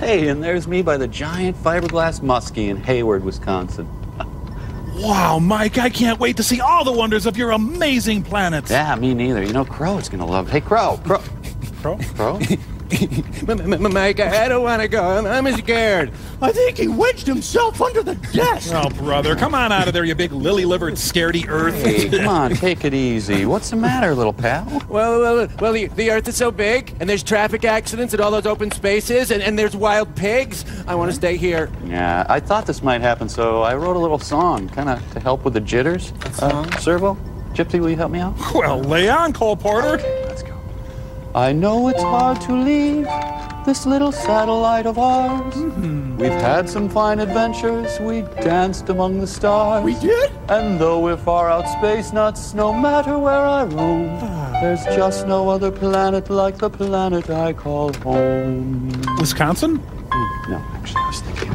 hey, and there's me by the giant fiberglass muskie in Hayward, Wisconsin. Wow, Mike, I can't wait to see all the wonders of your amazing planet. Yeah, me neither. You know, Crow is gonna love. it. Hey, Crow, Crow, Crow? Crow. Mike, I don't want to go. I'm, I'm scared. I think he wedged himself under the desk. Oh, brother, come on out of there, you big lily-livered scaredy earth. Hey, come on, take it easy. What's the matter, little pal? Well, well, well the, the Earth is so big, and there's traffic accidents at all those open spaces, and, and there's wild pigs. I want to stay here. Yeah, I thought this might happen, so I wrote a little song, kind of to help with the jitters. Uh, Servo, Gypsy, will you help me out? Well, lay on, Cole Porter. I know it's hard to leave this little satellite of ours. Mm-hmm. We've had some fine adventures. We danced among the stars. We did? And though we're far out space nuts, no matter where I roam, ah. there's just no other planet like the planet I call home. Wisconsin? Hmm, no, actually, I was thinking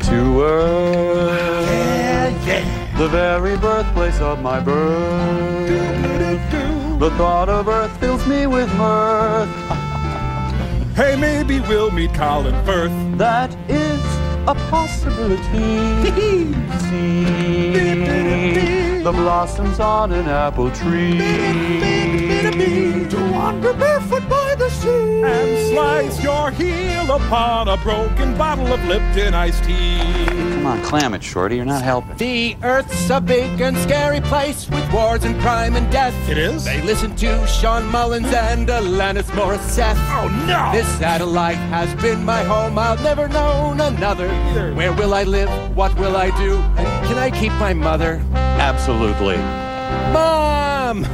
to Earth, Yeah, yeah. the very birthplace of my birth. The thought of Earth fills me with mirth. Hey, maybe we'll meet Colin Firth. That is a possibility. See the blossoms on an apple tree. To wander barefoot by the sea. And slice your heel upon a broken bottle of Lipton iced tea. Come clam it, Shorty. You're not helping. The Earth's a big and scary place with wars and crime and death. It is? They listen to Shawn Mullins and Alanis Morissette. Oh, no! This satellite has been my home. I'll never known another. Either. Where will I live? What will I do? And can I keep my mother? Absolutely. Mom!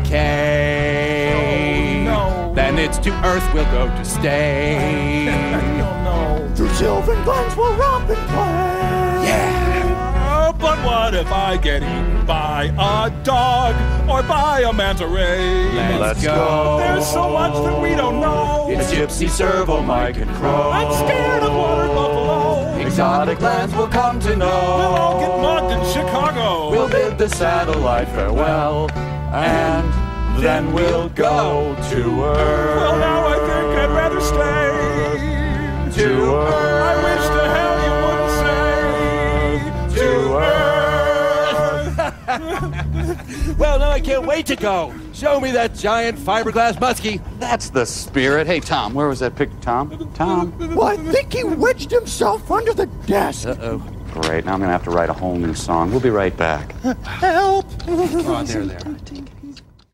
Okay. Oh, no. Then it's to Earth we'll go to stay. No. Through Sylvan Glens we'll romp and play. Yeah. But what if I get eaten by a dog or by a manta ray? Let's go. There's so much that we don't know. It's Gypsy, Servo, Mike, and Crow. I'm scared of water buffalo. Exotic lands will come to know. We'll all get mugged in Chicago. We'll bid the satellite farewell, and then we'll go to Earth. Well, Well, now I can't wait to go. Show me that giant fiberglass muskie. That's the spirit. Hey, Tom, where was that pic? Tom? Tom? Well, I think he wedged himself under the desk. Uh-oh. Great. Now I'm going to have to write a whole new song. We'll be right back. Help! Oh, there, there.